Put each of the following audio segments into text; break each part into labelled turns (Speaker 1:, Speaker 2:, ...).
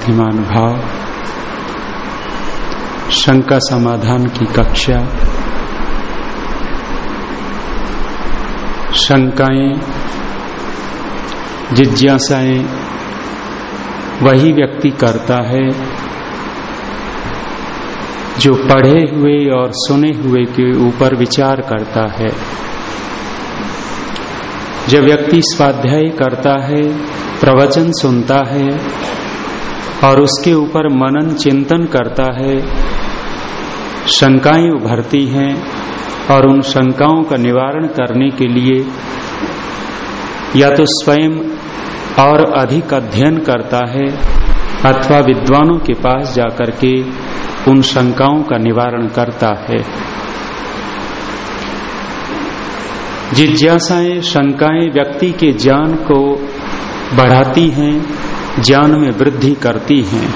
Speaker 1: शिवरार्थिमान भाव, शंका समाधान की कक्षा, शंकाएँ, जिज्ञासाएँ, वही व्यक्ति करता है, जो पढ़े हुए और सुने हुए के ऊपर विचार करता है। जब व्यक्ति स्वाध्याय करता है, प्रवचन सुनता है और उसके ऊपर मनन चिंतन करता है। शंकाएँ उभरती हैं और उन शंकाओं का निवारण करने के लिए या तो स्वयं और अधिक अध्ययन करता है अथवा विद्वानों के पास जाकर के उन शंकाओं का निवारण करता है। जिज्ञासाएँ, शंकाएँ व्यक्ति के ज्ञान को बढ़ाती हैं ज्ञान में वृद्धि करती हैं।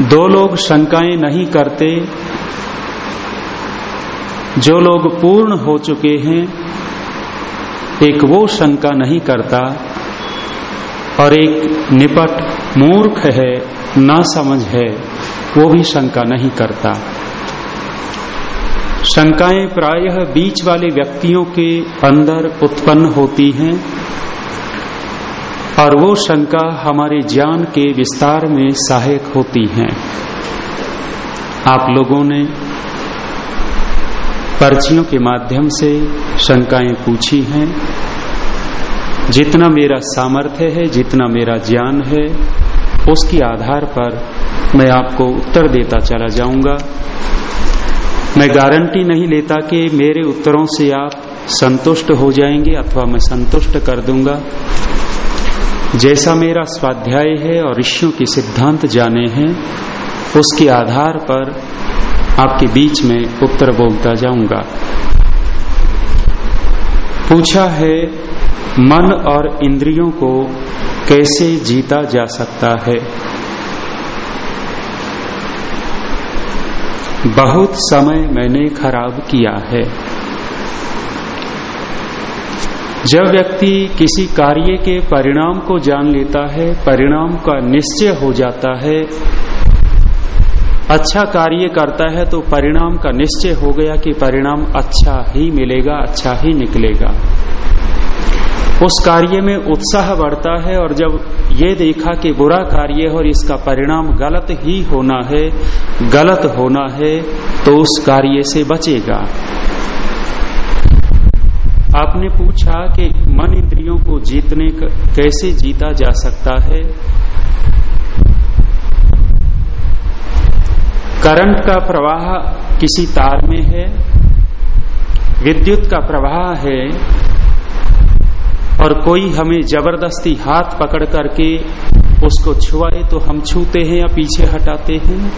Speaker 1: दो लोग शंकाएँ नहीं करते। जो लोग पूर्ण हो चुके हैं, एक वो शंका नहीं करता और एक निपट मूर्ख है ना समझ है, वो भी शंका नहीं करता। शंकाएँ प्रायः बीच वाले व्यक्तियों के अंदर उत्पन्न होती हैं। और वो शंका हमारे ज्ञान के विस्तार में सहायक होती हैं। आप लोगों ने पर्चियों के माध्यम से शंकाएँ पूछी हैं। जितना मेरा सामर्थ्य है, जितना मेरा ज्ञान है, उसके आधार पर मैं आपको उत्तर देता चला जाऊँगा। मैं गारंटी नहीं लेता कि मेरे उत्तरों से आप संतुष्ट हो जाएँगे अथवा मैं संतुष्ट कर दूँगा। जैसा मेरा स्वाध्याय है और ऋषियों के सिद्धांत जाने हैं, उसके आधार पर आपके बीच में उत्तर बोलता जाऊँगा। पूछा है, मन और इंद्रियों को कैसे जीता जा सकता है? बहुत समय मैंने खराब किया है। जब व्यक्ति किसी कार्य के परिणाम को जान लेता है, परिणाम का निश्चय हो जाता है अच्छा कार्य करता है तो परिणाम का निश्चय हो गया कि परिणाम अच्छा ही मिलेगा अच्छा ही निकलेगा। उस कार्य में उत्साह बढ़ता है और जब ये देखा कि बुरा कार्य है और इसका परिणाम गलत ही होना है, गलत होना है तो उस कार्य से बचेगा। आपने पूछा कि मन इंद्रियों को जीतने कैसे जीता जा सकता है? करंट का प्रवाह किसी तार में है, विद्युत का प्रवाह है, और कोई हमें ज़बरदस्ती हाथ पकड़ करके उसको छुआए तो हम छूते हैं या पीछे हटाते हैं?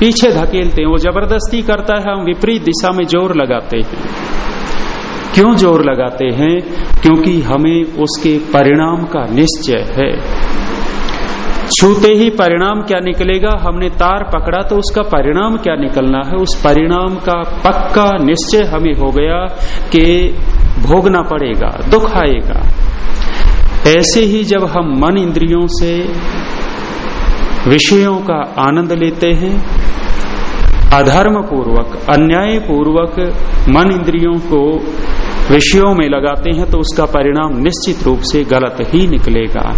Speaker 1: पीछे धकेलते हैं, वो ज़बरदस्ती करता है, हम विपरीत दिशा में ज़ोर लगाते हैं। क्यों ज़ोर लगाते हैं? क्योंकि हमें उसके परिणाम का निश्चय है। छूते ही परिणाम क्या निकलेगा? हमने तार पकड़ा तो उसका परिणाम क्या निकलना है? उस परिणाम का पक्का निश्चय हमें हो गया कि भोगना पड़ेगा, दुख आएगा। ऐसे ही जब हम मन इंद्रियों से विषयों का आनंद लेते हैं अधर्म पूर्वक अन्याय पूर्वक मन इंद्रियों को विषयों में लगाते हैं तो उसका परिणाम निश्चित रूप से गलत ही निकलेगा।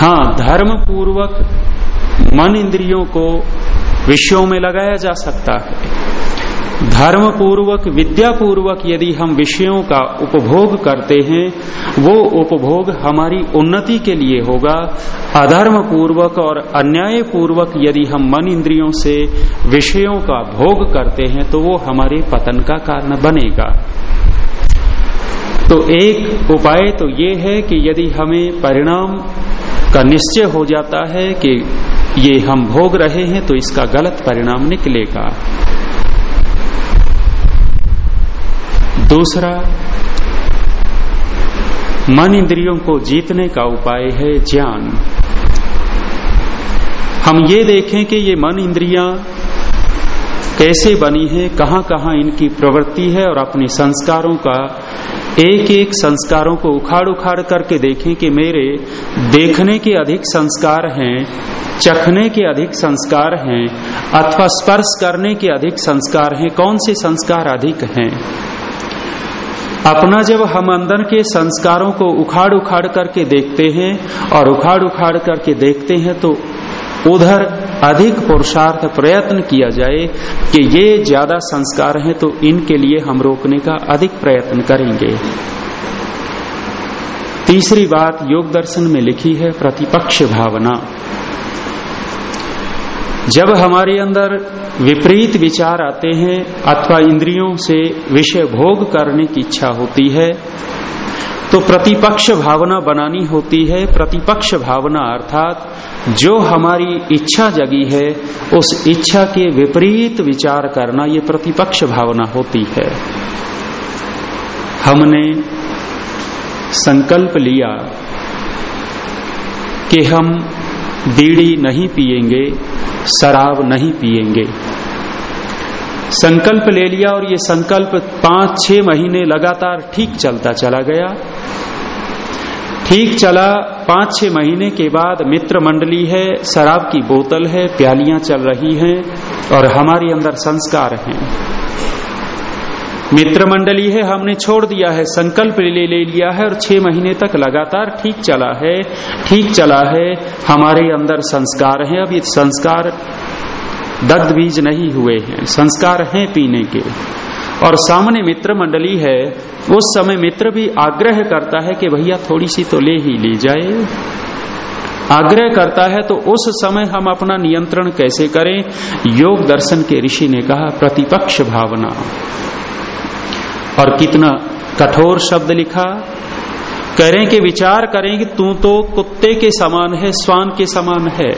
Speaker 1: हाँ धर्म पूर्वक मन इंद्रियों को विषयों में लगाया जा सकता है। धर्म पूर्वक विद्या पूर्वक यदि हम विषयों का उपभोग करते हैं, वो उपभोग हमारी उन्नति के लिए होगा। अधर्म पूर्वक और अन्याय पूर्वक यदि हम मन इंद्रियों से विषयों का भोग करते हैं तो वो हमारे पतन का कारण बनेगा। तो एक उपाय तो ये है कि यदि हमें परिणाम का निश्चय हो जाता है कि ये हम भोग रहे हैं तो इसका गलत परिणाम निकलेगा। दूसरा, मन इंद्रियों को जीतने का उपाय है ज्ञान। हम ये देखें कि ये मन इंद्रियाँ कैसे बनी है कहाँ कहाँ इनकी प्रवृत्ति है और अपने संस्कारों का एक एक संस्कारों को उखाड़ उखाड़ करके देखें कि मेरे देखने के अधिक संस्कार हैं, चखने के अधिक संस्कार हैं, अथवा स्पर्श करने के अधिक संस्कार हैं, कौन से संस्कार अधिक हैं? अपना जब हम अंदर के संस्कारों को उखाड़ उखाड़ करके देखते हैं और उखाड़ उखाड़ करके देखते हैं तो उधर अधिक पुरुषार्थ प्रयत्न किया जाए कि ये ज़्यादा संस्कार हैं तो इनके लिए हम रोकने का अधिक प्रयत्न करेंगे। तीसरी बात योग दर्शन में लिखी है, प्रतिपक्ष भावना। जब हमारे अंदर विपरीत विचार आते हैं अथवा इंद्रियों से विषय भोग करने की इच्छा होती है तो प्रतिपक्ष भावना बनानी होती है। प्रतिपक्ष भावना अर्थात जो हमारी इच्छा जगी है, उस इच्छा के विपरीत विचार करना ये प्रतिपक्ष भावना होती है। हमने संकल्प लिया कि हम बीड़ी नहीं पिएँगे शराब नहीं पिएँगे संकल्प ले लिया और ये संकल्प पाँच छह महीने लगातार ठीक चलता चला गया। ठीक चला पाँच छह महीने के बाद मित्र मंडली है, शराब की बोतल है, प्यालियाँ चल रही हैं और हमारे अंदर संस्कार हैं। मित्र मंडली है, हमने छोड़ दिया है, संकल्प ले ले लिया है और छह महीने तक लगातार ठीक चला है, ठीक चला है। हमारे अंदर संस्कार है, अब ये संस्कार दग्ध बीज नहीं हुए हैं, संस्कार हैं पीने के। और सामने मित्र मंडली है, उस समय मित्र भी आग्रह करता है कि भैया थोड़ी सी तो ले ही ली जाए। आग्रह करता है तो उस समय हम अपना नियंत्रण कैसे करें? योग दर्शन के ऋषि ने कहा, प्रतिपक्ष भावना। और कितना कठोर शब्द लिखा। कह करें कि विचार करें कि तू तो कुत्ते के समान है, स्वान के समान है।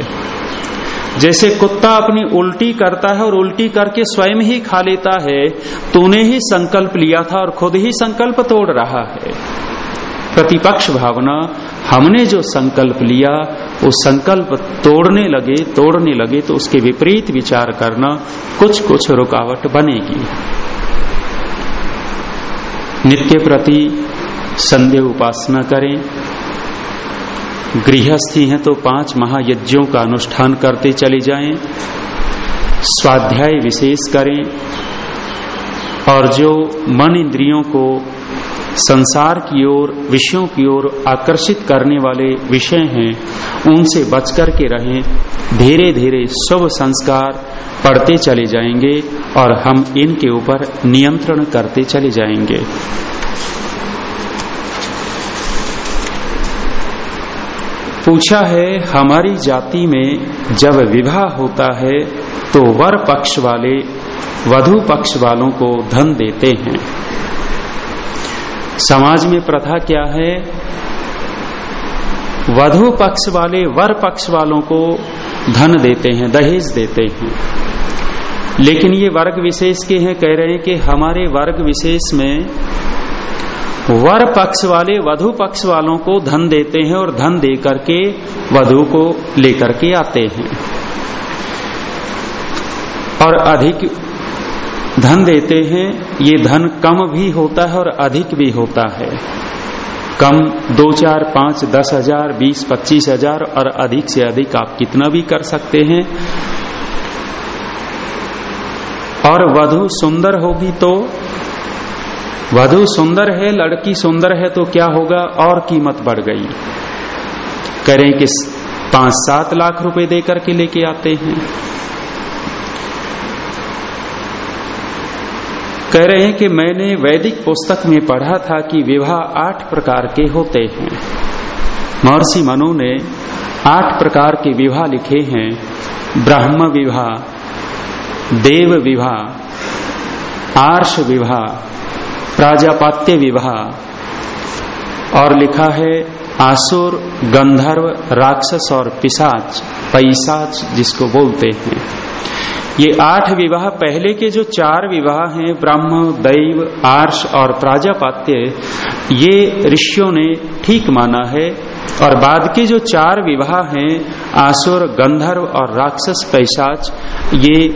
Speaker 1: जैसे कुत्ता अपनी उल्टी करता है और उल्टी करके स्वयं ही खा लेता है, तूने ही संकल्प लिया था और खुद ही संकल्प तोड़ रहा है। प्रतिपक्ष भावना, हमने जो संकल्प लिया, वो संकल्प तोड़ने लगे तोड़ने लगे तो उसके विपरीत विचार करना कुछ कुछ रुकावट बनेगी। नित्य प्रति संदेह उपासना करें। गृहस्थी हैं तो पाँच महायज्ञों का अनुष्ठान करते चले जाएँ। स्वाध्याय विशेष करें। और जो मन इंद्रियों को संसार की ओर, विषयों की ओर आकर्षित करने वाले विषय हैं, उनसे बचकर के रहें। धीरे धीरे शुभ संस्कार पढ़ते चले जाएँगे और हम इनके ऊपर नियंत्रण करते चले जाएँगे। पूछा है, हमारी जाति में जब विवाह होता है तो वर पक्ष वाले, वधु पक्ष वालों को धन देते हैं। समाज में प्रथा क्या है? वधु पक्ष वाले, वर पक्ष वालों को धन देते हैं, दहेज देते हैं। लेकिन ये वर्ग विशेष के हैं, कह रहे हैं कि हमारे वर्ग विशेष में वर पक्ष वाले, वधु पक्ष वालों को धन देते हैं और धन दे करके वधु को लेकर के आते हैं। और अधिक धन देते हैं, ये धन कम भी होता है और अधिक भी होता है। कम दो चार पाँच दस हज़ार, बीस पच्चीस हज़ार और अधिक से अधिक आप कितना भी कर सकते हैं। और वधु सुंदर होगी तो वधु सुंदर है, लड़की सुंदर है तो क्या होगा? और कीमत बढ़ गई। करें कि पाँच सात लाख रुपए देकर के लेके आते हैं। कह रहे हैं कि मैंने वैदिक पुस्तक में पढ़ा था कि विवाह आठ प्रकार के होते हैं। महर्षि मनु ने आठ प्रकार के विवाह लिखे हैं। ब्राह्म विवाह, देव विवाह, आर्ष विवाह, प्राजापात्य विवाह और लिखा है आसुर, गंधर्व, राक्षस और पिशाच पैसाच जिसको बोलते हैं। ये आठ विवाह, पहले के जो चार विवाह हैं, ब्रह्म, दैव, आर्ष और प्राजापात्य, ये ऋषियों ने ठीक माना है। और बाद के जो चार विवाह हैं, आसुर, गंधर्व और राक्षस पैशाच ये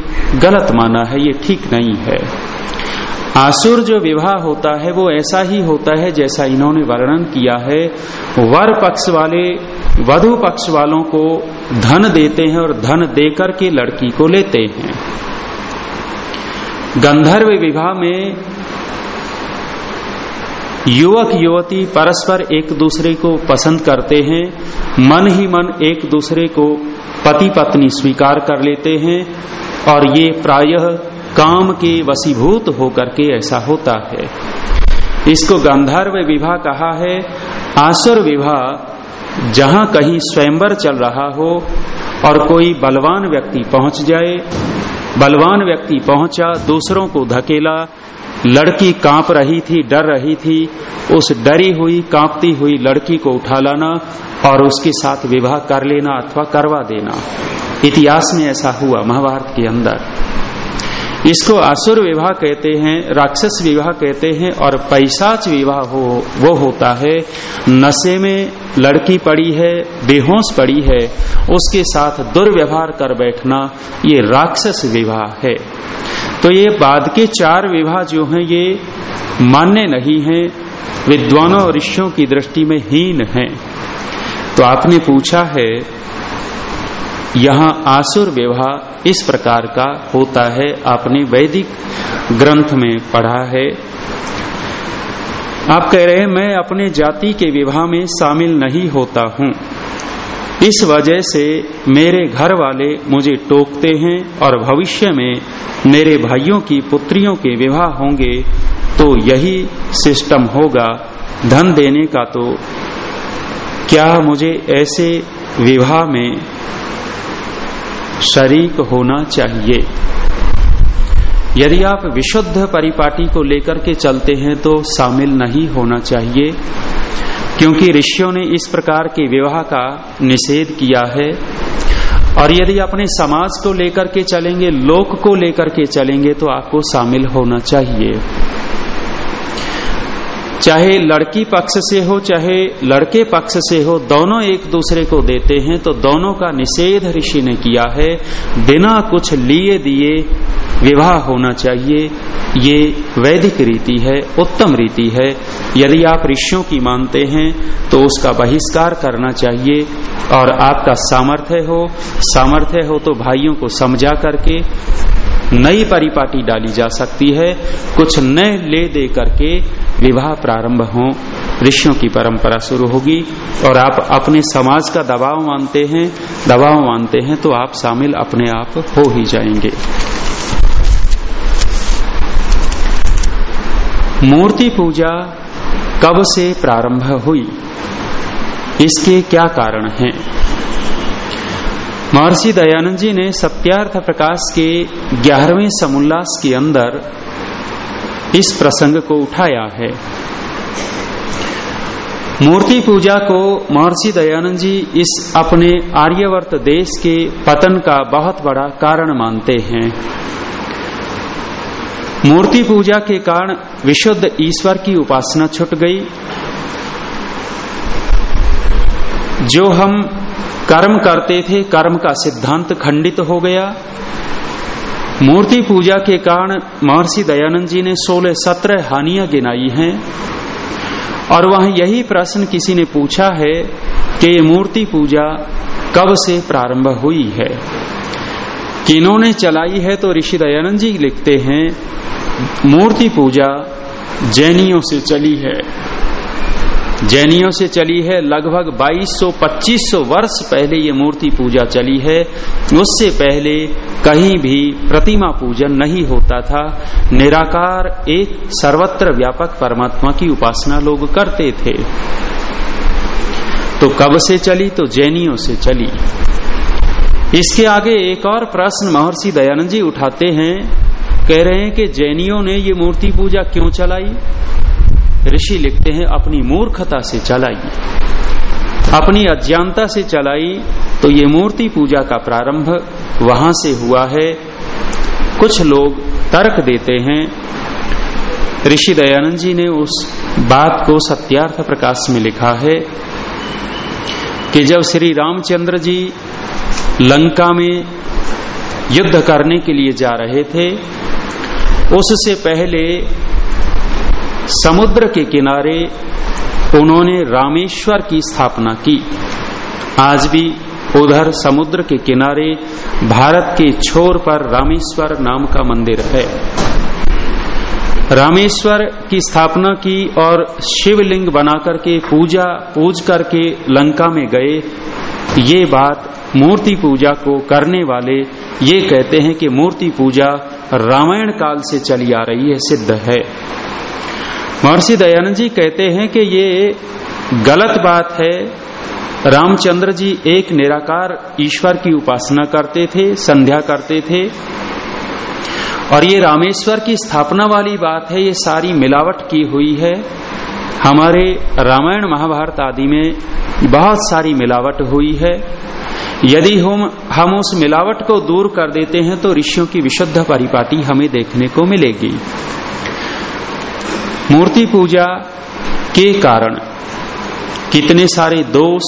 Speaker 1: गलत माना है, ये ठीक नहीं है। आसुर जो विवाह होता है, वो ऐसा ही होता है जैसा इन्होंने वर्णन किया है। वर पक्ष वाले वधु पक्ष वालों को धन देते हैं और धन देकर के लड़की को लेते हैं। गंधर्व विवाह में युवक युवती परस्पर एक दूसरे को पसंद करते हैं, मन ही मन एक दूसरे को पति पत्नी स्वीकार कर लेते हैं और ये प्रायः काम के वसीभूत होकर के ऐसा होता है। इसको गंधर्व विवाह कहा है। आसुर विवाह जहाँ कहीं स्वयंवर चल रहा हो और कोई बलवान व्यक्ति पहुँच जाए, बलवान व्यक्ति पहुँचा, दूसरों को धकेला, लड़की काँप रही थी, डर रही थी, उस डरी हुई, कांपती हुई लड़की को उठा लाना और उसके साथ विवाह कर लेना अथवा करवा देना। इतिहास में ऐसा हुआ महाभारत के अंदर। इसको असुर विवाह कहते हैं, राक्षस विवाह कहते हैं और पैसाच विवाह हो, वो होता है। नशे में लड़की पड़ी है, बेहोश पड़ी है, उसके साथ दुर्व्यवहार कर बैठना, ये राक्षस विवाह है। तो ये बाद के चार विवाह जो हैं, ये मान्य नहीं है, विद्वानों और ऋषियों की दृष्टि में हीन है। तो आपने पूछा है यहाँ आसुर विवाह इस प्रकार का होता है। आपने वैदिक ग्रंथ में पढ़ा है। आप कह रहे हैं, मैं अपने जाति के विवाह में शामिल नहीं होता हूँ। इस वजह से मेरे घर वाले मुझे टोकते हैं और भविष्य में मेरे भाइयों की पुत्रियों के विवाह होंगे तो यही सिस्टम होगा। धन देने का तो क्या मुझे ऐसे विवाह में शरीक होना चाहिए। यदि आप विशुद्ध परिपाटी को लेकर के चलते हैं तो शामिल नहीं होना चाहिए, क्योंकि ऋषियों ने इस प्रकार के विवाह का निषेध किया है। और यदि अपने समाज को लेकर के चलेंगे, लोक को लेकर के चलेंगे तो आपको शामिल होना चाहिए। चाहे लड़की पक्ष से हो, चाहे लड़के पक्ष से हो, दोनों एक दूसरे को देते हैं तो दोनों का निषेध ऋषि ने किया है। बिना कुछ लिए दिए विवाह होना चाहिए। ये वैदिक रीति है, उत्तम रीति है। यदि आप ऋषियों की मानते हैं तो उसका बहिष्कार करना चाहिए। और आपका सामर्थ्य हो सामर्थ्य हो तो भाइयों को समझा करके नई परिपाटी डाली जा सकती है। कुछ नए ले दे करके विवाह प्रारंभ हो। ऋषियों की परंपरा शुरू होगी और आप अपने समाज का दबाव मानते हैं, दबाव मानते हैं तो आप शामिल अपने आप हो ही जाएँगे। मूर्ति पूजा कब से प्रारंभ हुई? इसके क्या कारण हैं? महर्षि दयानंद जी ने सत्यार्थ प्रकाश के ग्यारहवें समुल्लास के अंदर इस प्रसंग को उठाया है। मूर्ति पूजा को महर्षि दयानंद जी इस अपने आर्यवर्त देश के पतन का बहुत बड़ा कारण मानते हैं। मूर्ति पूजा के कारण विशुद्ध ईश्वर की उपासना छुट गई। जो हम कर्म करते थे, कर्म का सिद्धांत खंडित हो गया। मूर्ति पूजा के कारण महर्षि दयानंद जी ने सोलह सत्रह हानियाँ गिनाई हैं। और वहाँ यही प्रश्न किसी ने पूछा है कि ये मूर्ति पूजा कब से प्रारंभ हुई है। किन्होंने चलाई है तो ऋषि दयानंद जी लिखते हैं, मूर्ति पूजा जैनियों से चली है। जैनियों से चली है लगभग 2200-2500 वर्ष पहले ये मूर्ति पूजा चली है। उससे पहले कहीं भी प्रतिमा पूजन नहीं होता था। निराकार एक सर्वत्र व्यापक परमात्मा की उपासना लोग करते थे। तो कब से चली? तो जैनियों से चली। इसके आगे एक और प्रश्न महर्षि दयानंद जी उठाते हैं। कह रहे हैं कि जैनियों ने ये मूर्ति पूजा क्यों चलाई? ऋषि लिखते हैं, अपनी मूर्खता से चलाई अपनी अज्ञानता से चलाई तो ये मूर्ति पूजा का प्रारंभ वहाँ से हुआ है। कुछ लोग तर्क देते हैं। ऋषि दयानंद जी ने उस बात को सत्यार्थ प्रकाश में लिखा है कि जब श्री रामचंद्र जी लंका में युद्ध करने के लिए जा रहे थे, उससे पहले समुद्र के किनारे उन्होंने रामेश्वर की स्थापना की। आज भी उधर समुद्र के किनारे भारत के छोर पर रामेश्वर नाम का मंदिर है। रामेश्वर की स्थापना की और शिवलिंग बनाकर के पूजा, पूज करके लंका में गए, ये बात मूर्ति पूजा को करने वाले ये कहते हैं कि मूर्ति पूजा रामायण काल से चली आ रही है, सिद्ध है। महर्षि दयानंद जी कहते हैं कि ये गलत बात है। रामचंद्र जी एक निराकार ईश्वर की उपासना करते थे, संध्या करते थे। और ये रामेश्वर की स्थापना वाली बात है, ये सारी मिलावट की हुई है। हमारे रामायण महाभारत आदि में बहुत सारी मिलावट हुई है। यदि हम हम उस मिलावट को दूर कर देते हैं तो ऋषियों की विशुद्ध परिपाटी हमें देखने को मिलेगी। मूर्ति पूजा के कारण कितने सारे दोष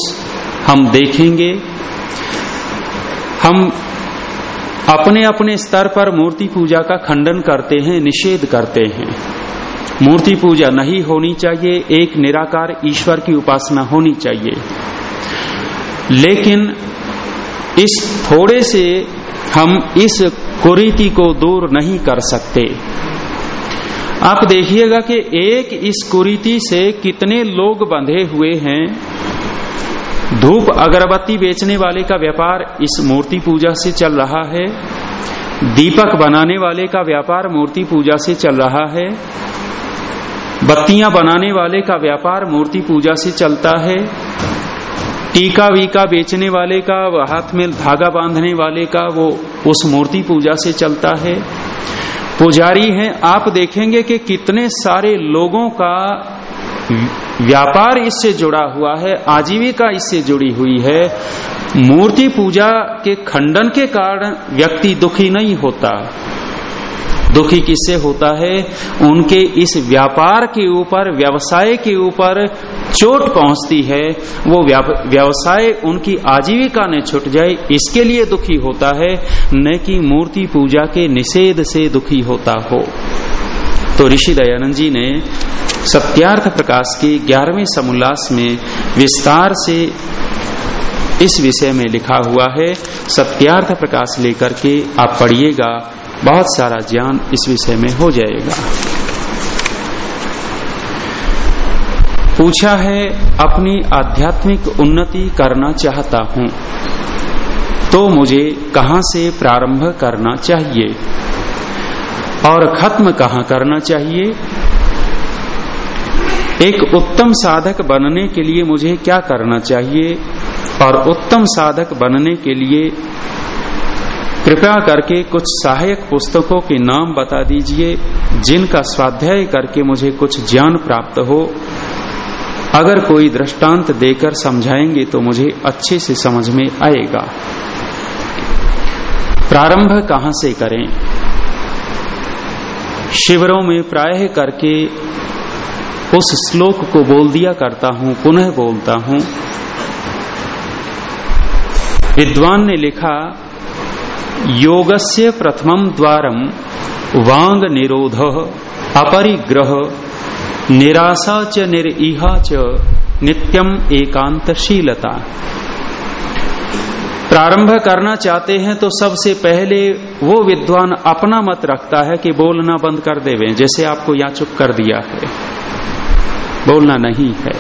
Speaker 1: हम देखेंगे। हम अपने अपने स्तर पर मूर्ति पूजा का खंडन करते हैं, निषेध करते हैं। मूर्ति पूजा नहीं होनी चाहिए, एक निराकार ईश्वर की उपासना होनी चाहिए। लेकिन इस थोड़े से हम इस कुरीति को दूर नहीं कर सकते। आप देखिएगा कि एक इस कुरीति से कितने लोग बंधे हुए हैं। धूप अगरबत्ती बेचने वाले का व्यापार इस मूर्ति पूजा से चल रहा है। दीपक बनाने वाले का व्यापार मूर्ति पूजा से चल रहा है। बत्तियाँ बनाने वाले का व्यापार मूर्ति पूजा से चलता है। टीका वीका बेचने वाले का हाथ में धागा बांधने वाले का, वो उस मूर्ति पूजा से चलता है। पुजारी हैं, आप देखेंगे कि कितने सारे लोगों का व्यापार इससे जुड़ा हुआ है, आजीविका इससे जुड़ी हुई है। मूर्ति पूजा के खंडन के कारण व्यक्ति दुखी नहीं होता। दुखी किससे होता है? उनके इस व्यापार के ऊपर, व्यवसाय के ऊपर चोट पहुँचती है, वो व्यवसाय उनकी आजीविका ने छुट जाए, इसके लिए दुखी होता है, न कि मूर्ति पूजा के निषेध से दुखी होता हो। तो ऋषि दयानंद जी ने सत्यार्थ प्रकाश के ग्यारहवें समोल्लास में विस्तार से इस विषय में लिखा हुआ है, सत्यार्थ प्रकाश लेकर के आप पढ़िएगा, बहुत सारा ज्ञान इस विषय में हो जाएगा। पूछा है, अपनी आध्यात्मिक उन्नति करना चाहता हूँ। तो मुझे कहाँ से प्रारंभ करना चाहिए? और खत्म कहाँ करना चाहिए? एक उत्तम साधक बनने के लिए मुझे क्या करना चाहिए? और उत्तम साधक बनने के लिए कृपया करके कुछ सहायक पुस्तकों के नाम बता दीजिए, जिनका स्वाध्याय करके मुझे कुछ ज्ञान प्राप्त हो। अगर कोई दृष्टांत देकर समझाएँगे तो मुझे अच्छे से समझ में आएगा। प्रारंभ कहाँ से करें? शिविरों में प्राय करके उस श्लोक को बोल दिया करता हूँ, पुनः बोलता हूँ। विद्वान ने लिखा, योगस्य प्रथमं द्वारम वांग निरोध अपरिग्रह निराशा च निर्हा च नित्यम एकांतशीलता प्रारंभ करना चाहते हैं तो सबसे पहले वो विद्वान अपना मत रखता है कि बोलना बंद कर देवे, जैसे आपको यहाँ चुप कर दिया है। बोलना नहीं है।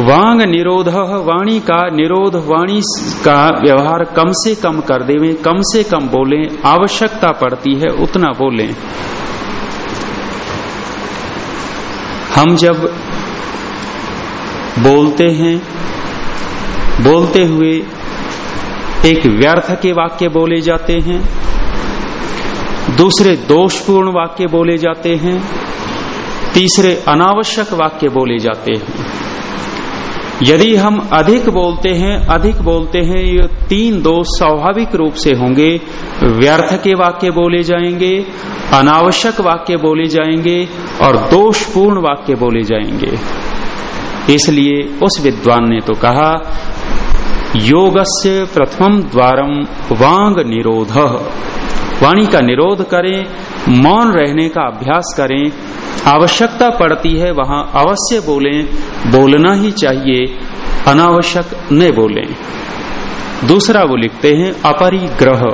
Speaker 1: वांग निरोध, वाणी का निरोध, वाणी का व्यवहार कम से कम कर देवे, कम से कम बोले, आवश्यकता पड़ती है उतना बोले। हम जब बोलते हैं, बोलते हुए एक व्यर्थ के वाक्य बोले जाते हैं, दूसरे दोषपूर्ण वाक्य बोले जाते हैं, तीसरे अनावश्यक वाक्य बोले जाते हैं। यदि हम अधिक बोलते हैं, अधिक बोलते हैं, ये तीन दोष स्वाभाविक रूप से होंगे। व्यर्थ के वाक्य बोले जाएँगे, अनावश्यक वाक्य बोले जाएँगे और दोषपूर्ण वाक्य बोले जाएँगे। इसलिए उस विद्वान ने तो कहा योगस्य प्रथम द्वारम वांग निरोध वाणी का निरोध करें, मौन रहने का अभ्यास करें, आवश्यकता पड़ती है वहाँ अवश्य बोलें, बोलना ही चाहिए, अनावश्यक न बोलें। दूसरा वो लिखते हैं, अपरिग्रह।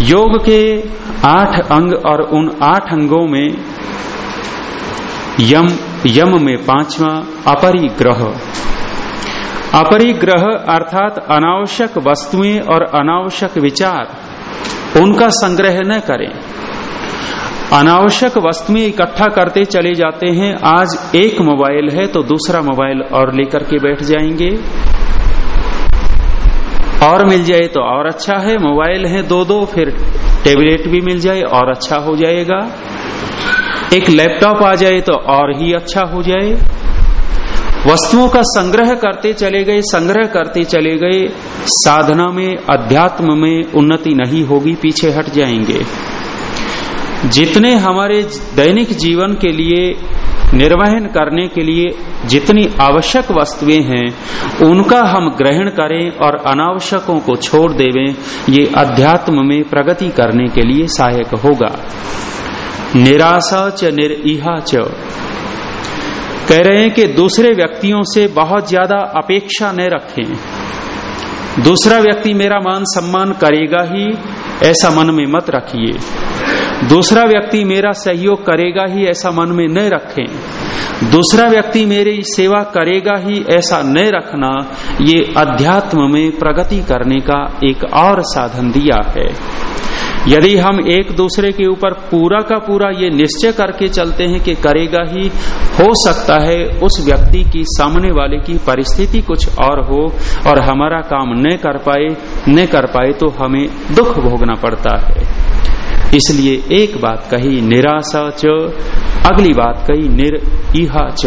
Speaker 1: योग के आठ अंग और उन आठ अंगों में यम यम में पांचवा, अपरिग्रह। अपरिग्रह अर्थात अनावश्यक वस्तुएँ और अनावश्यक विचार, उनका संग्रह न करें। अनावश्यक वस्तुएँ इकट्ठा करते चले जाते हैं। आज एक मोबाइल है तो दूसरा मोबाइल और लेकर के बैठ जाएँगे। और मिल जाए तो और अच्छा है। मोबाइल है दो दो, फिर टेबलेट भी मिल जाए और अच्छा हो जाएगा। एक लैपटॉप आ जाए तो और ही अच्छा हो जाए। वस्तुओं का संग्रह करते चले गए, संग्रह करते चले गए, साधना में, अध्यात्म में उन्नति नहीं होगी, पीछे हट जाएँगे। जितने हमारे दैनिक जीवन के लिए, निर्वहन करने के लिए जितनी आवश्यक वस्तुएँ हैं, उनका हम ग्रहण करें और अनावश्यकों को छोड़ देवें, ये अध्यात्म में प्रगति करने के लिए सहायक होगा। निराशा च निर्हा च। कह रहे हैं कि दूसरे व्यक्तियों से बहुत ज़्यादा अपेक्षा न रखें। दूसरा व्यक्ति मेरा मान सम्मान करेगा ही, ऐसा मन में मत रखिए। दूसरा व्यक्ति मेरा सहयोग करेगा ही, ऐसा मन में न रखें। दूसरा व्यक्ति मेरी सेवा करेगा ही, ऐसा न रखना, ये अध्यात्म में प्रगति करने का एक और साधन दिया है। यदि हम एक दूसरे के ऊपर पूरा का पूरा ये निश्चय करके चलते हैं कि करेगा ही, हो सकता है उस व्यक्ति की सामने वाले की परिस्थिति कुछ और हो और हमारा काम न कर पाए, न कर पाए तो हमें दुख भोगना पड़ता है। इसलिए एक बात कही, निराशा च, अगली बात कही, निर इहा च।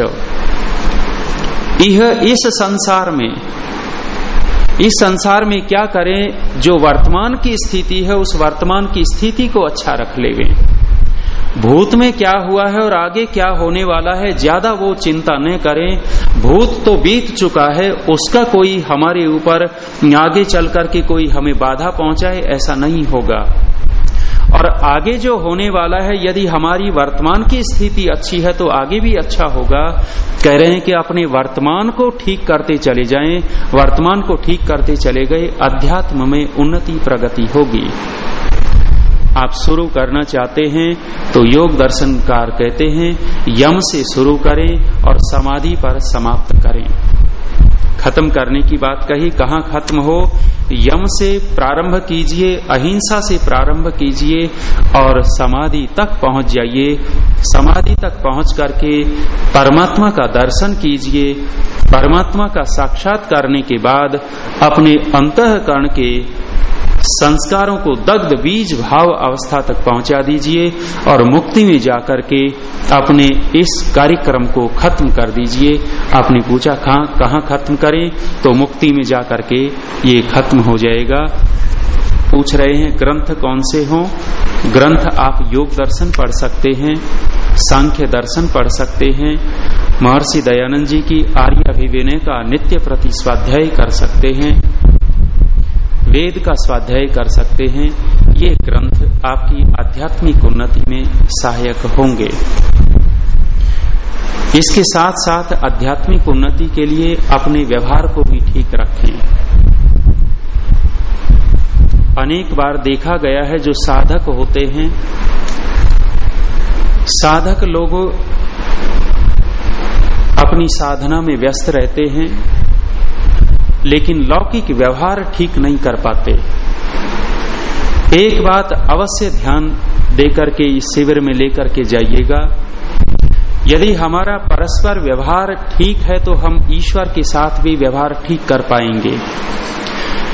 Speaker 1: इह इस संसार में इस संसार में क्या करें? जो वर्तमान की स्थिति है, उस वर्तमान की स्थिति को अच्छा रख लेवे। भूत में क्या हुआ है और आगे क्या होने वाला है, ज़्यादा वो चिंता न करें। भूत तो बीत चुका है, उसका कोई हमारे ऊपर आगे चल करके कोई हमें बाधा पहुँचाए, ऐसा नहीं होगा। और आगे जो होने वाला है, यदि हमारी वर्तमान की स्थिति अच्छी है तो आगे भी अच्छा होगा। कह रहे हैं कि अपने वर्तमान को ठीक करते चले जाएँ। वर्तमान को ठीक करते चले गए, अध्यात्म में उन्नति प्रगति होगी। आप शुरू करना चाहते हैं तो योग दर्शनकार कहते हैं, यम से शुरू करें और समाधि पर समाप्त करें। खत्म करने की बात कही, कहा खत्म हो? यम से प्रारंभ कीजिए, अहिंसा से प्रारंभ कीजिए और समाधि तक पहुँच जाइए। समाधि तक पहुँच करके परमात्मा का दर्शन कीजिए। परमात्मा का साक्षात करने के बाद अपने अंतकरण के संस्कारों को दग्ध बीज भाव अवस्था तक पहुँचा दीजिए और मुक्ति में जाकर के अपने इस कार्यक्रम को खत्म कर दीजिए। आपने पूछा, कहा, कहाँ खत्म करें? तो मुक्ति में जाकर के ये खत्म हो जाएगा। पूछ रहे हैं, ग्रंथ कौन से हो? ग्रंथ आप योग दर्शन पढ़ सकते हैं, सांख्य दर्शन पढ़ सकते हैं, महर्षि दयानंद जी की आर्य अभिविनय का नित्य प्रति स्वाध्याय कर सकते हैं। वेद का स्वाध्याय कर सकते हैं। ये ग्रंथ आपकी आध्यात्मिक उन्नति में सहायक होंगे। इसके साथ साथ आध्यात्मिक उन्नति के लिए अपने व्यवहार को भी ठीक रखें। अनेक बार देखा गया है जो साधक होते हैं। साधक लोग अपनी साधना में व्यस्त रहते हैं। लेकिन लौकिक व्यवहार ठीक नहीं कर पाते। एक बात अवश्य ध्यान देकर के इस शिविर में लेकर के जाइएगा, यदि हमारा परस्पर व्यवहार ठीक है तो हम ईश्वर के साथ भी व्यवहार ठीक कर पाएँगे।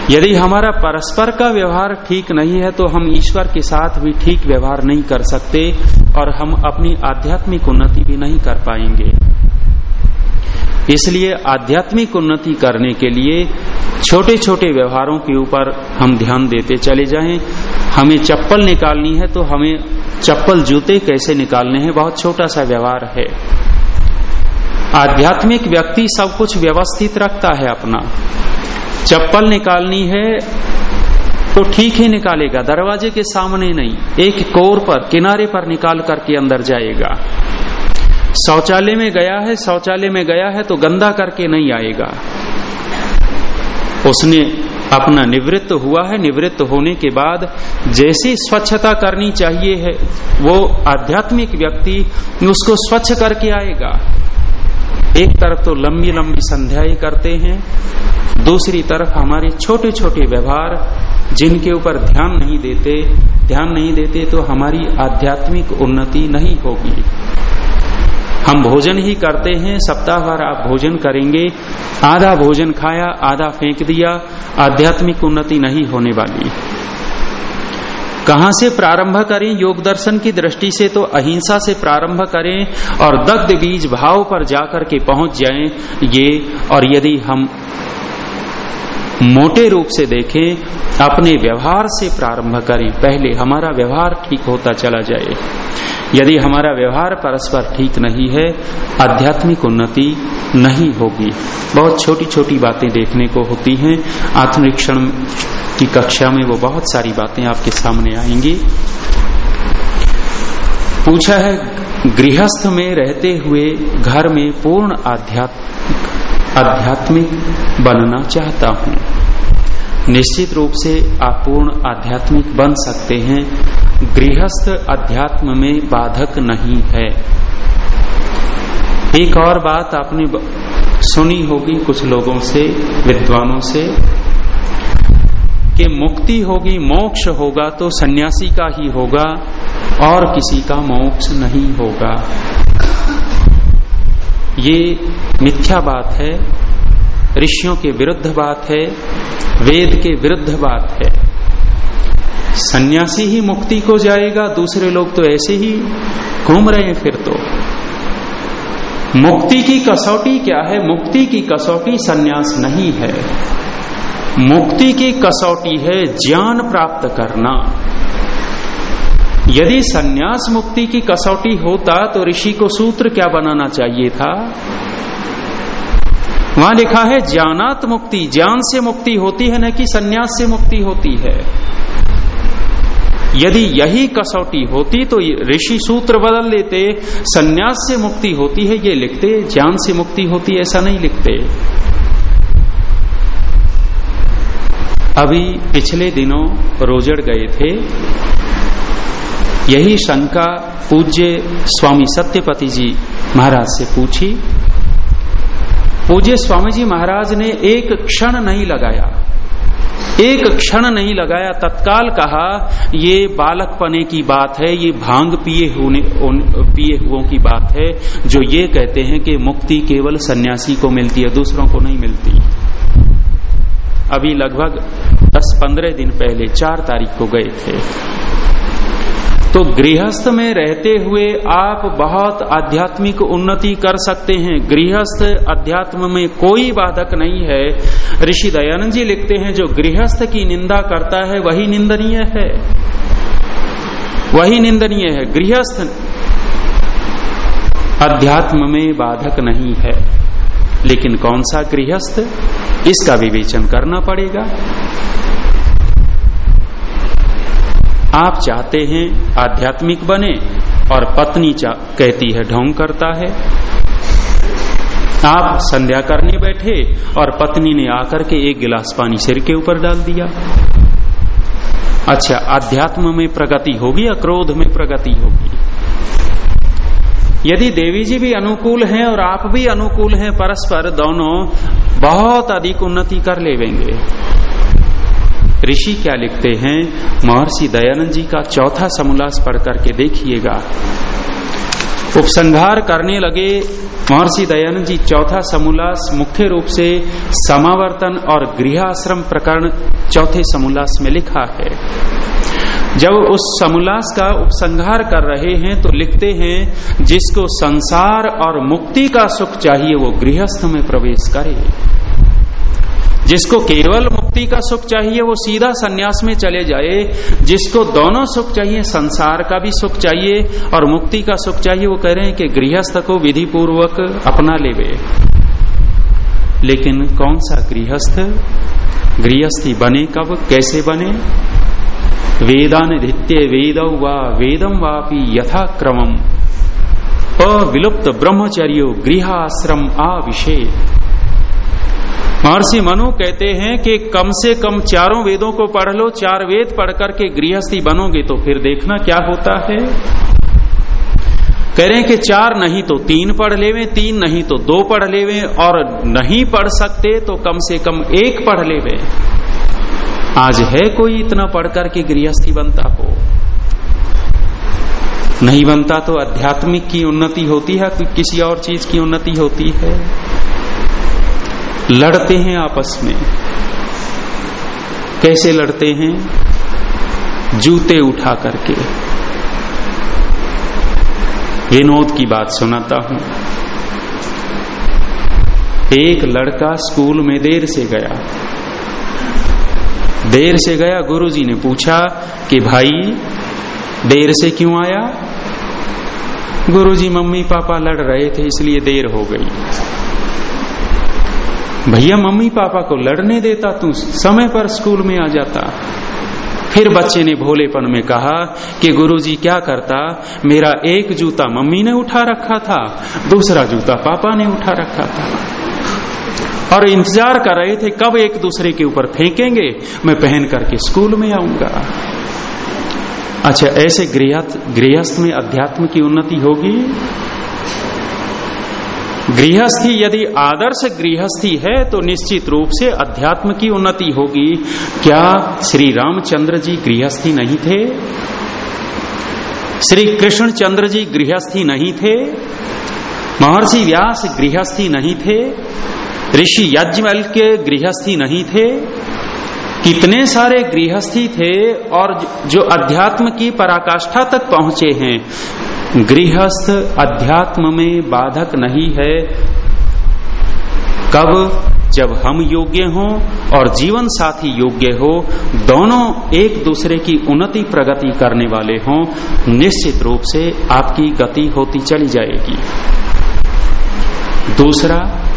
Speaker 1: यदि हमारा परस्पर का व्यवहार ठीक नहीं है तो हम ईश्वर के साथ भी ठीक व्यवहार नहीं कर सकते और हम अपनी आध्यात्मिक उन्नति भी नहीं कर पाएँगे। इसलिए आध्यात्मिक उन्नति करने के लिए छोटे छोटे व्यवहारों के ऊपर हम ध्यान देते चले जाएँ। हमें चप्पल निकालनी है तो हमें चप्पल जूते कैसे निकालने हैं? बहुत छोटा सा व्यवहार है। आध्यात्मिक व्यक्ति सब कुछ व्यवस्थित रखता है अपना। चप्पल निकालनी है तो ठीक ही निकालेगा। दरवाजे के सामने नहीं, एक कोर पर, किनारे पर निकाल करके अंदर जाएगा। शौचालय में गया है, शौचालय में गया है तो गंदा करके नहीं आएगा। उसने अपना निवृत्त हुआ है, निवृत्त होने के बाद जैसी स्वच्छता करनी चाहिए है, वो आध्यात्मिक व्यक्ति उसको स्वच्छ करके आएगा। एक तरफ़ तो लंबी लंबी संध्याएँ करते हैं, दूसरी तरफ़ हमारे छोटे छोटे व्यवहार जिनके ऊपर ध्यान नहीं देते, ध्यान नहीं देते तो हमारी आध्यात्मिक उन्नति नहीं होगी। हम भोजन ही करते हैं, सप्ताह भर आप भोजन करेंगे। आधा भोजन खाया, आधा फेंक दिया, आध्यात्मिक उन्नति नहीं होने वाली। कहाँ से प्रारंभ करें? योग दर्शन की दृष्टि से तो अहिंसा से प्रारंभ करें और दग्ध बीज भाव पर जाकर के पहुँच जाएँ। ये और यदि हम मोटे रूप से देखें, अपने व्यवहार से प्रारंभ करें। पहले हमारा व्यवहार ठीक होता चला जाए। यदि हमारा व्यवहार परस्पर ठीक नहीं है, आध्यात्मिक उन्नति नहीं होगी। बहुत छोटी छोटी बातें देखने को होती हैं। आत्मरीक्षण की कक्षा में वो बहुत सारी बातें आपके सामने आएँगी। पूछा है, गृहस्थ में रहते हुए घर में पूर्ण आध्यात्म आध्यात्मिक बनना चाहता हूँ। निश्चित रूप से आप पूर्ण आध्यात्मिक बन सकते हैं। गृहस्थ अध्यात्म में बाधक नहीं है। एक और बात आपने सुनी होगी कुछ लोगों से, विद्वानों से, कि मुक्ति होगी, मोक्ष होगा तो सन्यासी का ही होगा और किसी का मोक्ष नहीं होगा। ये मिथ्या बात है, ऋषियों के विरुद्ध बात है, वेद के विरुद्ध बात है। सन्यासी ही मुक्ति को जाएगा, दूसरे लोग तो ऐसे ही घूम रहे हैं फिर तो। मुक्ति की कसौटी क्या है? मुक्ति की कसौटी सन्यास नहीं है। मुक्ति की कसौटी है ज्ञान प्राप्त करना। यदि सन्यास मुक्ति की कसौटी होता तो ऋषि को सूत्र क्या बनाना चाहिए था? वहाँ लिखा है, ज्ञानात मुक्ति, ज्ञान से मुक्ति होती है, न कि सन्यास से मुक्ति होती है। यदि यही कसौटी होती तो ऋषि सूत्र बदल लेते, सन्यास से मुक्ति होती है, ये लिखते, ज्ञान से मुक्ति होती, ऐसा नहीं लिखते। अभी पिछले दिनों रोजड़ गए थे यही शंका पूज्य स्वामी सत्यपति जी महाराज से पूछी। पूज्य स्वामी जी महाराज ने एक क्षण नहीं लगाया। एक क्षण नहीं लगाया, तत्काल कहा, ये बालक पने की बात है, ये भाँग पिए पिए हुओं की बात है, जो ये कहते हैं कि मुक्ति केवल सन्यासी को मिलती है, दूसरों को नहीं मिलती। अभी लगभग 10-15 दिन पहले, चार तारीख को गए थे। तो गृहस्थ में रहते हुए आप बहुत आध्यात्मिक उन्नति कर सकते हैं। गृहस्थ अध्यात्म में कोई बाधक नहीं है। ऋषि दयानंद जी लिखते हैं, जो गृहस्थ की निंदा करता है, वही निंदनीय है। वही निंदनीय है। गृहस्थ अध्यात्म में बाधक नहीं है। लेकिन कौन सा गृहस्थ? इसका विवेचन करना पड़ेगा। आप चाहते हैं आध्यात्मिक बने और पत्नी कहती है, ढोंग करता है। आप संध्या करने बैठे और पत्नी ने आकर के एक गिलास पानी सिर के ऊपर डाल दिया। अच्छा अध्यात्म में प्रगति होगी या क्रोध में प्रगति होगी? यदि देवी जी भी अनुकूल हैं और आप भी अनुकूल हैं, परस्पर दोनों बहुत अधिक उन्नति कर लेवेंगे। ऋषि क्या लिखते हैं? महर्षि दयानंद जी का चौथा समोल्लास पढ़ करके देखिएगा। उपसंहार करने लगे महर्षि दयानंद जी चौथा समोल्लास मुख्य रूप से समावर्तन और गृहाश्रम प्रकरण चौथे समोल्लास में लिखा है। जब उस समोल्लास का उपसंहार कर रहे हैं तो लिखते हैं, जिसको संसार और मुक्ति का सुख चाहिए वो गृहस्थ में प्रवेश करे। जिसको केवल मुक्ति का सुख चाहिए, वो सीधा सन्यास में चले जाए। जिसको दोनों सुख चाहिए, संसार का भी सुख चाहिए और मुक्ति का सुख चाहिए, वो कह रहे हैं कि गृहस्थ को विधि पूर्वक अपना लेवे। लेकिन कौन सा गृहस्थ? गृहस्थी बने कब? कैसे बने? वेदान धित्य वेद वा वेदम वापी यथा क्रमम अविलुप्त ब्रह्मचर्यो गृहाश्रम विषय महर्षि मनु कहते हैं कि कम से कम चारों वेदों को पढ़ लो, चार वेद पढ़ करके गृहस्थी बनोगे तो फिर देखना क्या होता है। कह रहे हैं कि चार नहीं तो तीन पढ़ लेवे, तीन नहीं तो दो पढ़ लेवे, और नहीं पढ़ सकते तो कम से कम एक पढ़ लेवे। आज है कोई इतना पढ़ करके गृहस्थी बनता हो? नहीं बनता तो आध्यात्मिक की उन्नति होती है किसी और चीज़ की उन्नति होती है? लड़ते हैं आपस में। कैसे लड़ते हैं? जूते उठा करके। विनोद की बात सुनाता हूँ। एक लड़का स्कूल में देर से गया। देर से गया, गुरुजी ने पूछा कि भाई, देर से क्यों आया? गुरुजी, मम्मी पापा लड़ रहे थे, इसलिए देर हो गई। भैया मम्मी पापा को लड़ने देता तू, समय पर स्कूल में आ जाता। फिर बच्चे ने भोलेपन में कहा कि गुरुजी क्या करता, मेरा एक जूता मम्मी ने उठा रखा था, दूसरा जूता पापा ने उठा रखा था। और इंतज़ार कर रहे थे कब एक दूसरे के ऊपर फेंकेंगे, मैं पहन करके स्कूल में आऊँगा। अच्छा ऐसे गृहस्थ में अध्यात्म की उन्नति होगी? गृहस्थी यदि आदर्श गृहस्थी है तो निश्चित रूप से अध्यात्म की उन्नति होगी। क्या श्री रामचंद्र जी गृहस्थी नहीं थे? श्री कृष्ण चंद्र जी गृहस्थी नहीं थे? महर्षि व्यास गृहस्थी नहीं थे? ऋषि यज्ञवल के गृहस्थी नहीं थे? कितने सारे गृहस्थी थे और जो अध्यात्म की पराकाष्ठा तक पहुँचे हैं? गृहस्थ अध्यात्म में बाधक नहीं है। कब? जब हम योग्य हों और जीवन साथी योग्य हो, दोनों एक दूसरे की उन्नति प्रगति करने वाले हों, निश्चित रूप से आपकी गति होती चली जाएगी। दूसरा,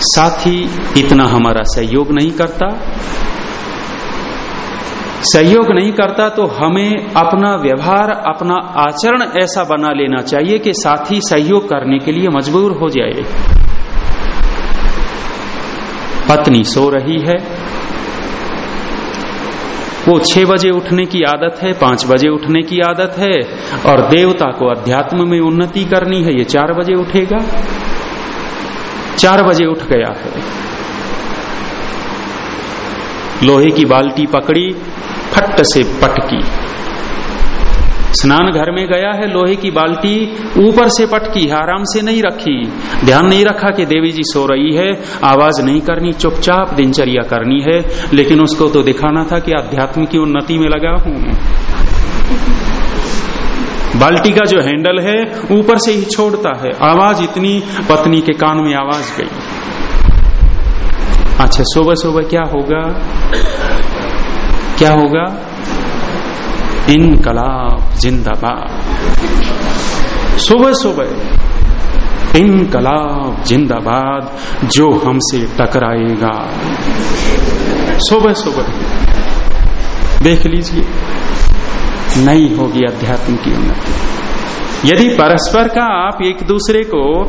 Speaker 1: साथी इतना हमारा सहयोग नहीं करता। सहयोग नहीं करता तो हमें अपना व्यवहार, अपना आचरण ऐसा बना लेना चाहिए कि साथी सहयोग करने के लिए मजबूर हो जाए। पत्नी सो रही है। वो छह बजे उठने की आदत है, पाँच बजे उठने की आदत है, और देवता को अध्यात्म में उन्नति करनी है, ये चार बजे उठेगा। चार बजे उठ गया है। लोहे की बाल्टी पकड़ी फट से पटकी स्नान घर में गया है, लोहे की बाल्टी ऊपर से पटकी आराम से नहीं रखी। ध्यान नहीं रखा कि देवी जी सो रही है, आवाज़ नहीं करनी, चुपचाप दिनचर्या करनी है, लेकिन उसको तो दिखाना था कि अध्यात्म की उन्नति में लगा हूँ। बाल्टी का जो हैंडल है, ऊपर से ही छोड़ता है। आवाज़ इतनी, पत्नी के कान में आवाज़ गई। अच्छा सुबह सुबह क्या होगा? क्या होगा? इनकलाब, जिंदाबाद। सुबह सुबह, इनकलाब, जिंदाबाद, जो हमसे टकराएगा। सुबह सुबह, देख लीजिए नहीं होगी अध्यात्म की उन्नति। यदि परस्पर का आप एक दूसरे को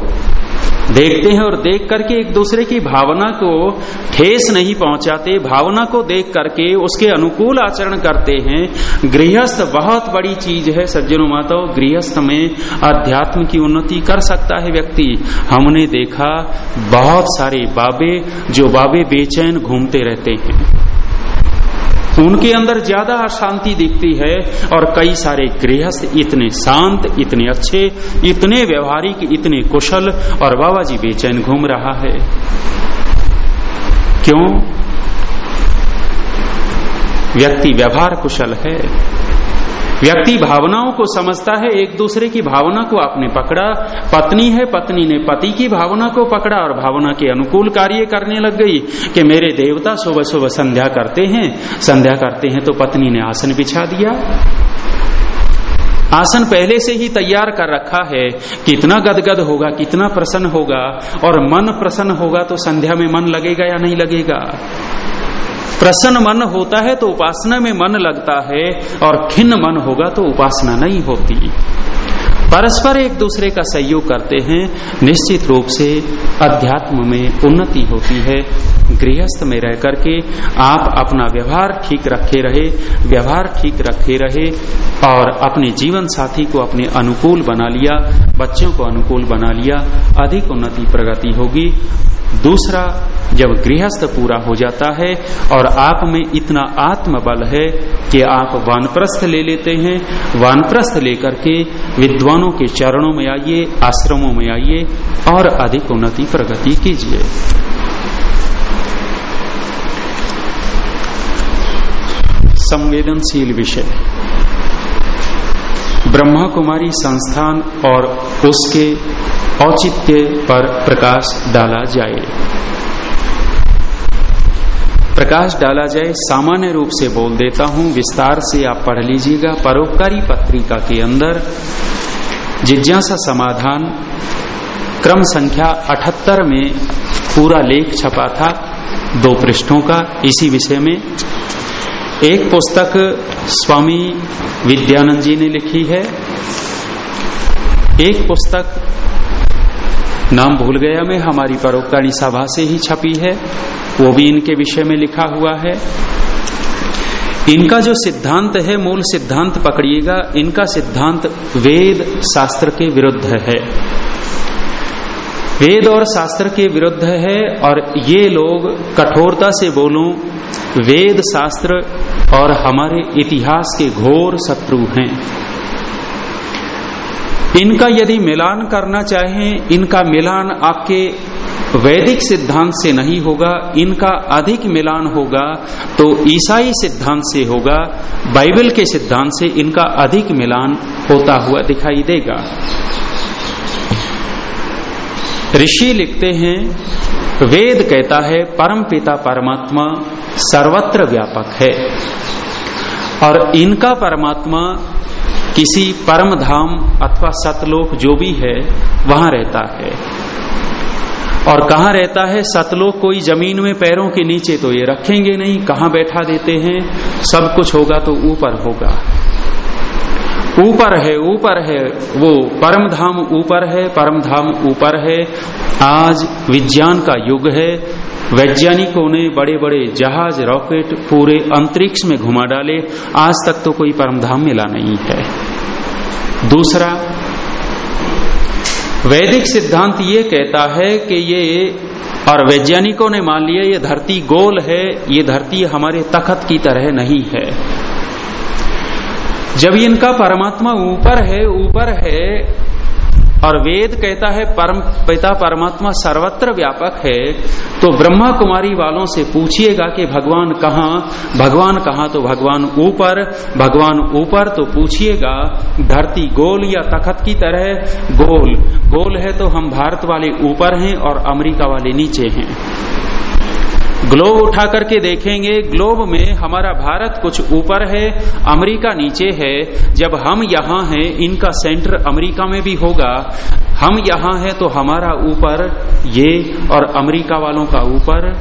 Speaker 1: देखते हैं और देख करके एक दूसरे की भावना को ठेस नहीं पहुंचाते, भावना को देख करके उसके अनुकूल आचरण करते हैं। गृहस्थ बहुत बड़ी चीज़ है, सज्जनों माताओं गृहस्थ में अध्यात्म की उन्नति कर सकता है व्यक्ति। हमने देखा बहुत सारे बाबे, जो बाबे बेचैन घूमते रहते हैं। उनके अंदर ज़्यादा अशांति दिखती है और कई सारे गृहस्थ इतने शांत, इतने अच्छे, इतने व्यवहारिक, इतने कुशल और बाबा जी बेचैन घूम रहा है। क्यों? व्यक्ति व्यवहार कुशल है। व्यक्ति भावनाओं को समझता है, एक दूसरे की भावना को आपने पकड़ा, पत्नी है, पत्नी ने पति की भावना को पकड़ा और भावना के अनुकूल कार्य करने लग गई कि मेरे देवता सुबह सुबह संध्या करते हैं, संध्या करते हैं तो पत्नी ने आसन बिछा दिया। आसन पहले से ही तैयार कर रखा है, कितना गदगद होगा, कितना प्रसन्न होगा और मन प्रसन्न होगा तो संध्या में मन लगेगा या नहीं लगेगा? प्रसन्न मन होता है तो उपासना में मन लगता है और खिन्न मन होगा तो उपासना नहीं होती। परस्पर एक दूसरे का सहयोग करते हैं, निश्चित रूप से अध्यात्म में उन्नति होती है। गृहस्थ में रह करके आप अपना व्यवहार ठीक रखे रहे, व्यवहार ठीक रखे रहे और अपने जीवन साथी को अपने अनुकूल बना लिया। बच्चों को अनुकूल बना लिया, अधिक उन्नति प्रगति होगी। दूसरा, जब गृहस्थ पूरा हो जाता है और आप में इतना आत्मबल है कि आप वानप्रस्थ ले लेते हैं, वानप्रस्थ लेकर के विद्वानों के चरणों में आइए, आश्रमों में आइए और अधिक उन्नति प्रगति कीजिए। संवेदनशील विषय। ब्रह्मा कुमारी संस्थान और उसके औचित्य पर प्रकाश डाला जाए। प्रकाश डाला जाए सामान्य रूप से बोल देता हूँ, विस्तार से आप पढ़ लीजिएगा। परोपकारी पत्रिका के अंदर जिज्ञासा समाधान, क्रम संख्या 78 में पूरा लेख छपा था, दो पृष्ठों का। इसी विषय में एक पुस्तक स्वामी विद्यानंद जी ने लिखी है। एक पुस्तक नाम भूल गया मैं, हमारी परोपकारी सभा से ही छपी है। वो भी इनके विषय में लिखा हुआ है। इनका जो सिद्धांत है, मूल सिद्धांत पकड़िएगा, इनका सिद्धांत वेद शास्त्र के विरुद्ध है। वेद और शास्त्र के विरुद्ध है और ये लोग कठोरता से बोलूँ वेद शास्त्र और हमारे इतिहास के घोर शत्रु हैं। इनका यदि मिलान करना चाहें, इनका मिलान आपके वैदिक सिद्धांत से नहीं होगा, इनका अधिक मिलान होगा तो ईसाई सिद्धांत से होगा, बाइबल के सिद्धांत से इनका अधिक मिलान होता हुआ दिखाई देगा। ऋषि लिखते हैं, वेद कहता है परम पिता परमात्मा सर्वत्र व्यापक है। और इनका परमात्मा किसी परम धाम अथवा सतलोक जो भी है, वहाँ रहता है। और कहा रहता है? सतलोक कोई ज़मीन में पैरों के नीचे तो ये रखेंगे नहीं, कहा बैठा देते हैं? सब कुछ होगा तो ऊपर होगा। ऊपर है ऊपर है, वो परम धाम ऊपर है परम धाम ऊपर है। आज विज्ञान का युग है वैज्ञानिकों ने बड़े बड़े जहाज़, रॉकेट पूरे अंतरिक्ष में घुमा डाले। आज तक तो कोई परमधाम मिला नहीं है। दूसरा, वैदिक सिद्धांत ये कहता है कि ये, और वैज्ञानिकों ने मान लिया, ये धरती गोल है, ये धरती हमारे तखत की तरह नहीं है। जब इनका परमात्मा ऊपर है ऊपर है और वेद कहता है, परम, पिता परमात्मा सर्वत्र व्यापक है। तो ब्रह्मा कुमारी वालों से पूछिएगा कि भगवान कहा भगवान कहा तो भगवान ऊपर भगवान ऊपर तो पूछिएगा, धरती गोल या तखत की तरह, गोल। गोल है तो हम भारत वाले ऊपर हैं और अमेरिका वाले नीचे हैं। ग्लोब उठा करके देखेंगे, ग्लोब में हमारा भारत कुछ ऊपर है, अमेरिका नीचे है। जब हम यहाँ हैं, इनका सेंटर अमेरिका में भी होगा। हम यहाँ हैं तो हमारा ऊपर ये और अमेरिका वालों का ऊपर।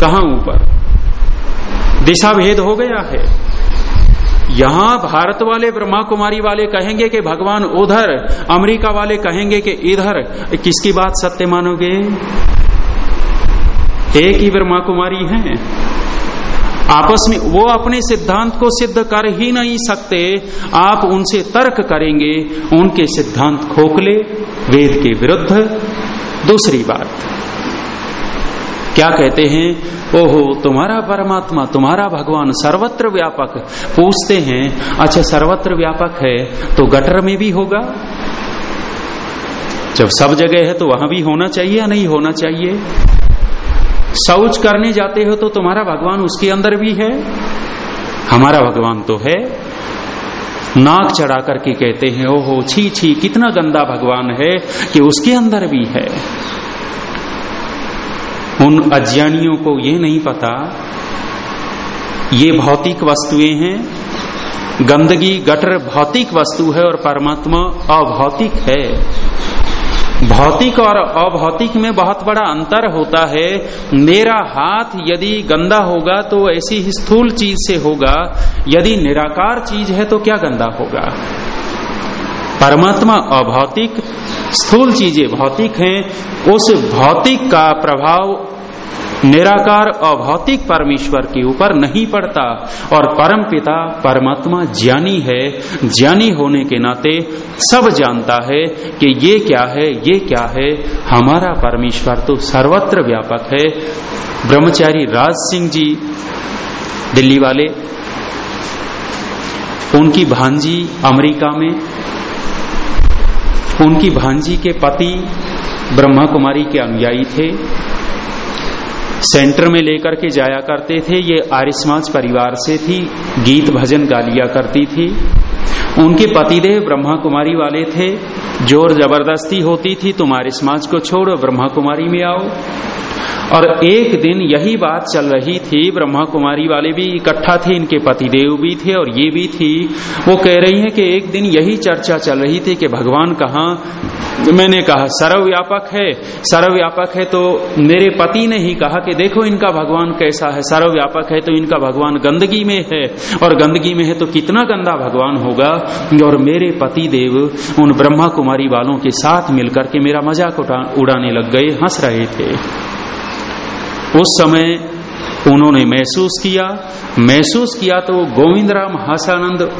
Speaker 1: कहा ऊपर? दिशा भेद हो गया है। यहाँ भारत वाले ब्रह्मा कुमारी वाले कहेंगे कि भगवान उधर, अमेरिका वाले कहेंगे कि इधर। किसकी बात सत्य मानोगे? एक ही ब्रह्मा कुमारी हैं। आपस में वो अपने सिद्धांत को सिद्ध कर ही नहीं सकते। आप उनसे तर्क करेंगे, उनके सिद्धांत खोखले वेद के विरुद्ध। दूसरी बात, क्या कहते हैं, ओहो, तुम्हारा परमात्मा, तुम्हारा भगवान सर्वत्र व्यापक। पूछते हैं अच्छा सर्वत्र व्यापक है तो गटर में भी होगा? जब सब जगह है तो वहाँ भी होना चाहिए या नहीं होना चाहिए? शौच करने जाते हो तो तुम्हारा भगवान उसके अंदर भी है? हमारा भगवान तो है। नाक चढ़ा करके कहते हैं, ओहो, छी छी, कितना गंदा भगवान है कि उसके अंदर भी है। उन अज्ञानियों को ये नहीं पता, ये भौतिक वस्तुएँ हैं। गंदगी, गटर भौतिक वस्तु है और परमात्मा अभौतिक है। भौतिक और अभौतिक में बहुत बड़ा अंतर होता है। मेरा हाथ यदि गंदा होगा तो ऐसी ही स्थूल चीज़ से होगा। यदि निराकार चीज़ है तो क्या गंदा होगा? परमात्मा अभौतिक, स्थूल चीज़ें भौतिक हैं। उस भौतिक का प्रभाव निराकार अभौतिक परमेश्वर के ऊपर नहीं पड़ता। और परम पिता परमात्मा ज्ञानी है। ज्ञानी होने के नाते सब जानता है कि ये क्या है, ये क्या है। हमारा परमेश्वर तो सर्वत्र व्यापक है। ब्रह्मचारी राज सिंह जी, दिल्ली वाले, उनकी भांजी अमेरिका में, उनकी भांजी के पति ब्रह्मा कुमारी के अनुयायी थे। सेंटर में लेकर के जाया करते थे। ये आर्य समाज परिवार से थी, गीत भजन गा लिया करती थी। उनके पतिदेव ब्रह्मा कुमारी वाले थे। ज़ोर ज़बरदस्ती होती थी, तुम आर्य समाज को छोड़ो ब्रह्मा कुमारी में आओ। और एक दिन यही बात चल रही थी ब्रह्मा कुमारी वाले भी इकट्ठा थे, इनके पतिदेव भी थे और ये भी थी। वो कह रही है कि एक दिन यही चर्चा चल रही थी कि भगवान कहा? मैंने कहा, सर्वव्यापक है सर्वव्यापक है तो मेरे पति ने ही कहा कि देखो इनका भगवान कैसा है, सर्वव्यापक है तो इनका भगवान गंदगी में है, और गंदगी में है तो कितना गंदा भगवान होगा? और मेरे पति देव उन ब्रह्मा कुमारी वालों के साथ मिलकर के मेरा मज़ाक उड़ाने लग गए, हंस रहे थे। उस समय उन्होंने महसूस किया। महसूस किया तो गोविंद राम हासानंद,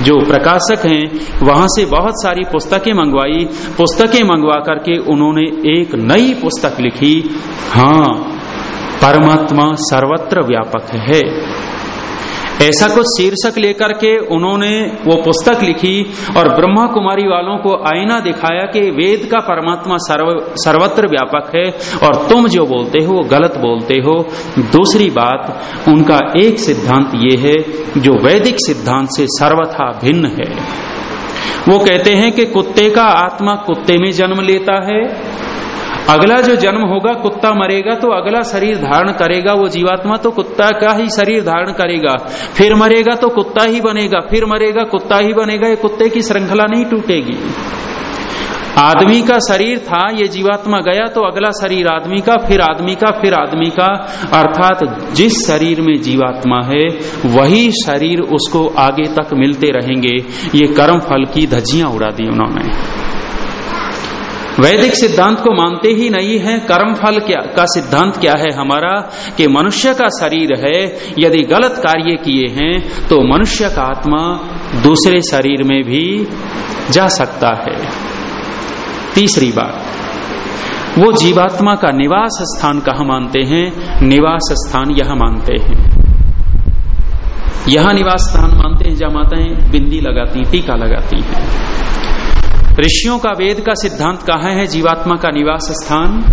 Speaker 1: जो प्रकाशक हैं, वहाँ से बहुत सारी पुस्तकें मंगवाई। पुस्तकें मंगवा करके उन्होंने एक नई पुस्तक लिखी। हाँ परमात्मा सर्वत्र व्यापक है। ऐसा कुछ शीर्षक लेकर के उन्होंने वो पुस्तक लिखी और ब्रह्मा कुमारी वालों को आईना दिखाया कि वेद का परमात्मा सर्व, सर्वत्र व्यापक है और तुम जो बोलते हो वो गलत बोलते हो। दूसरी बात, उनका एक सिद्धांत ये है, जो वैदिक सिद्धांत से सर्वथा भिन्न है। वो कहते हैं कि कुत्ते का आत्मा कुत्ते में जन्म लेता है अगला जो जन्म होगा, कुत्ता मरेगा तो अगला शरीर धारण करेगा। वो जीवात्मा तो कुत्ता का ही शरीर धारण करेगा। फिर मरेगा तो कुत्ता ही बनेगा। फिर मरेगा, कुत्ता ही बनेगा। ये कुत्ते की श्रृंखला नहीं टूटेगी। आदमी का शरीर था, ये जीवात्मा गया तो अगला शरीर आदमी का, फिर आदमी का, फिर आदमी का। अर्थात जिस शरीर में जीवात्मा है, वही शरीर उसको आगे तक मिलते रहेंगे। ये कर्म फल की धज्जियाँ उड़ा दी उन्होंने। वैदिक सिद्धांत को मानते ही नहीं है। कर्म फल क्या, का सिद्धांत क्या है हमारा? कि मनुष्य का शरीर है, यदि गलत कार्य किए हैं तो मनुष्य का आत्मा दूसरे शरीर में भी जा सकता है। तीसरी बात, वो जीवात्मा का निवास स्थान कहा मानते हैं? निवास स्थान यह मानते हैं। यहाँ निवास स्थान मानते हैं जहाँ माताएँ बिंदी लगाती टीका लगाती हैं। ऋषियों का वेद का सिद्धांत कहा है? जीवात्मा का निवास स्थान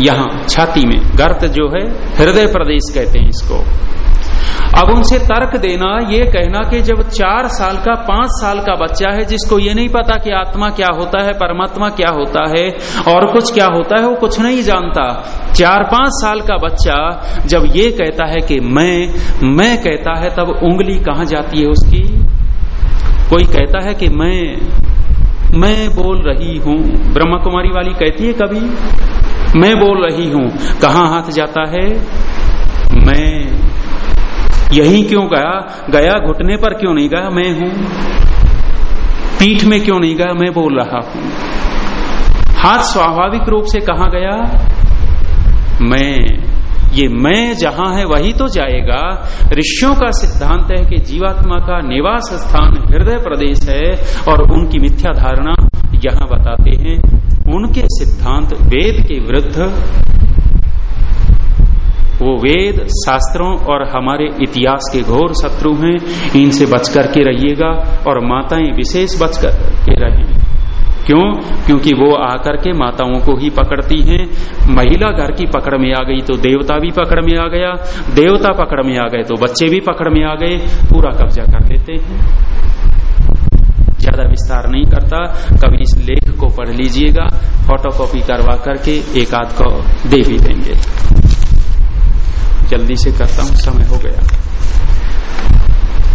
Speaker 1: यहाँ, छाती में। गर्त जो है, हृदय प्रदेश कहते हैं इसको। अब उनसे तर्क देना, ये कहना कि जब चार साल का, पाँच साल का बच्चा है, जिसको ये नहीं पता कि आत्मा क्या होता है, परमात्मा क्या होता है, और कुछ क्या होता है, वो कुछ नहीं जानता। चार, पाँच साल का बच्चा जब ये कहता है कि मैं मैं कहता है, तब उंगली कहाँ जाती है उसकी? कोई कहता है कि मैं मैं बोल रही हूँ। ब्रह्मा कुमारी वाली कहती है कभी, मैं बोल रही हूँ। कहा हाथ जाता है? मैं। यही क्यों गया? गया घुटने पर क्यों नहीं गया? मैं हूँ। पीठ में क्यों नहीं गया? मैं बोल रहा हूँ। हाथ स्वाभाविक रूप से कहा गया? मैं। ये मैं जहाँ है, वही तो जाएगा। ऋषियों का सिद्धांत है कि जीवात्मा का निवास स्थान हृदय प्रदेश है और उनकी मिथ्या धारणा यहाँ बताते हैं। उनके सिद्धांत वेद के विरुद्ध। वो वेद शास्त्रों और हमारे इतिहास के घोर शत्रु हैं। इनसे बचकर के रहिएगा और माताएँ विशेष बचकर के रहें क्यों? क्योंकि वो आकर के माताओं को ही पकड़ती हैं। महिला घर की पकड़ में आ गई तो देवता भी पकड़ में आ गया। देवता पकड़ में आ गए तो बच्चे भी पकड़ में आ गए। पूरा कब्जा कर लेते हैं। ज़्यादा विस्तार नहीं करता। कभी इस लेख को पढ़ लीजिएगा। फोटोकॉपी करवा करके एक आध को दे भी देंगे। जल्दी से करता हूँ, समय हो गया।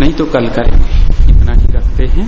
Speaker 1: नहीं तो कल करेंगे। इतना ही रखते हैं।